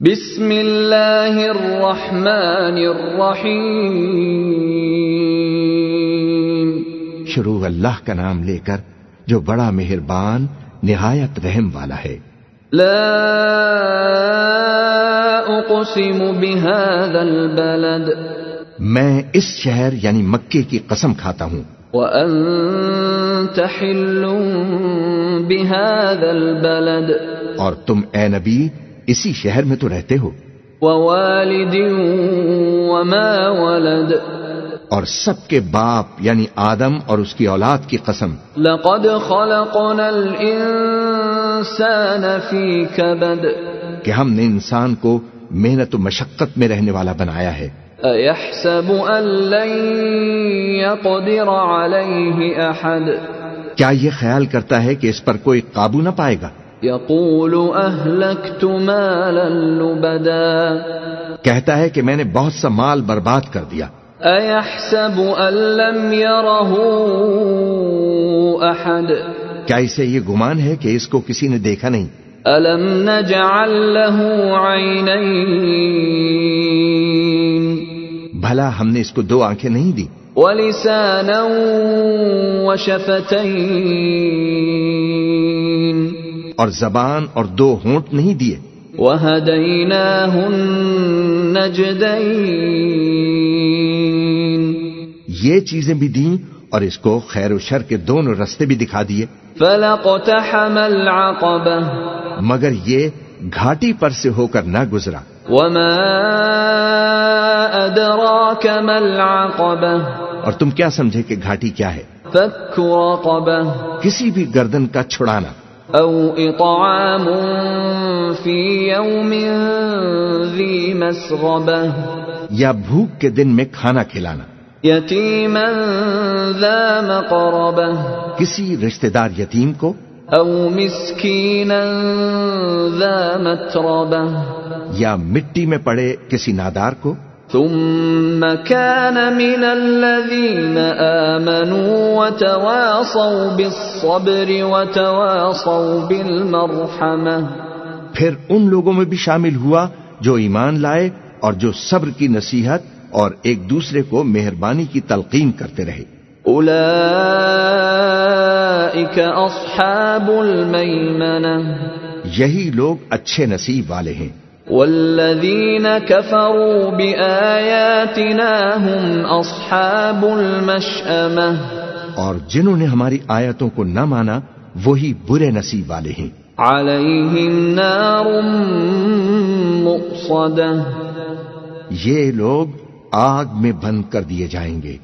بسم اللہ الرحمن الرحیم۔ شروع اللہ کا نام لے کر جو بڑا مہربان نہایت رحم والا ہے۔ لا اقسم بهذا البلد۔ میں اس شہر یعنی مکے کی قسم کھاتا ہوں۔ وانت حل بهذا البلد۔ اور تم اے نبی اسی شہر میں تو رہتے ہو۔ ووالد وما ولد۔ اور سب کے باپ یعنی آدم اور اس کی اولاد کی قسم۔ لقد خلقنا الانسان في كبد کہ ہم نے انسان کو محنت و مشقت میں رہنے والا بنایا ہے۔ ايحسب ان لن يقدر عليه احد۔ کیا یہ خیال کرتا ہے کہ اس پر کوئی قابو نہ پائے گا؟ يقول اهلكت مالا لبدا کہتا ہے کہ میں نے بہت سا مال برباد کر دیا۔ ايحسب ان لم يره احد کیا اسے یہ گمان ہے کہ اس کو کسی نے دیکھا نہیں؟ الم نجعل له عينين بھلا ہم نے اس کو دو آنکھیں نہیں دی ولسانا وشفتين اور زبان اور دو ہونٹ نہیں دیے۔ یہ چیزیں بھی دیں اور اس کو خیر و شر کے دونوں رستے بھی دکھا دیے۔ فلقتحم مگر یہ گھاٹی پر سے ہو کر نہ گزرا۔ وما أدراك ما اور تم کیا سمجھے کہ گھاٹی کیا ہے؟ کسی بھی گردن کا چھڑانا۔ أو إطعام في يوم ذي مسغبة. یا بھوک کے دن میں کھانا کھلانا۔ يتيما ذا مقربة. کسی رشتہ دار یتیم کو۔ أو مسكينا ذا متربة. یا مٹی میں پڑے کسی نادار کو۔ ثم كان من الذين آمنوا وتواصوا بالصبر وتواصوا بالمرحمة. پھر ان لوگوں میں بھی شامل ہوا جو ایمان لائے اور جو صبر کی نصیحت اور ایک دوسرے کو مہربانی کی تلقین کرتے رہے۔ أولئك أصحاب الميمنة یہی لوگ اچھے نصیب والے ہیں۔ والذين كفروا بآياتنا هم أصحاب المشأمة. اور جنہوں نے ہماری آیتوں کو نہ مانا وہی برے نصیب والے ہیں۔ عليهم نار مؤصده یہ لوگ آگ میں بند کر دیے جائیں گے۔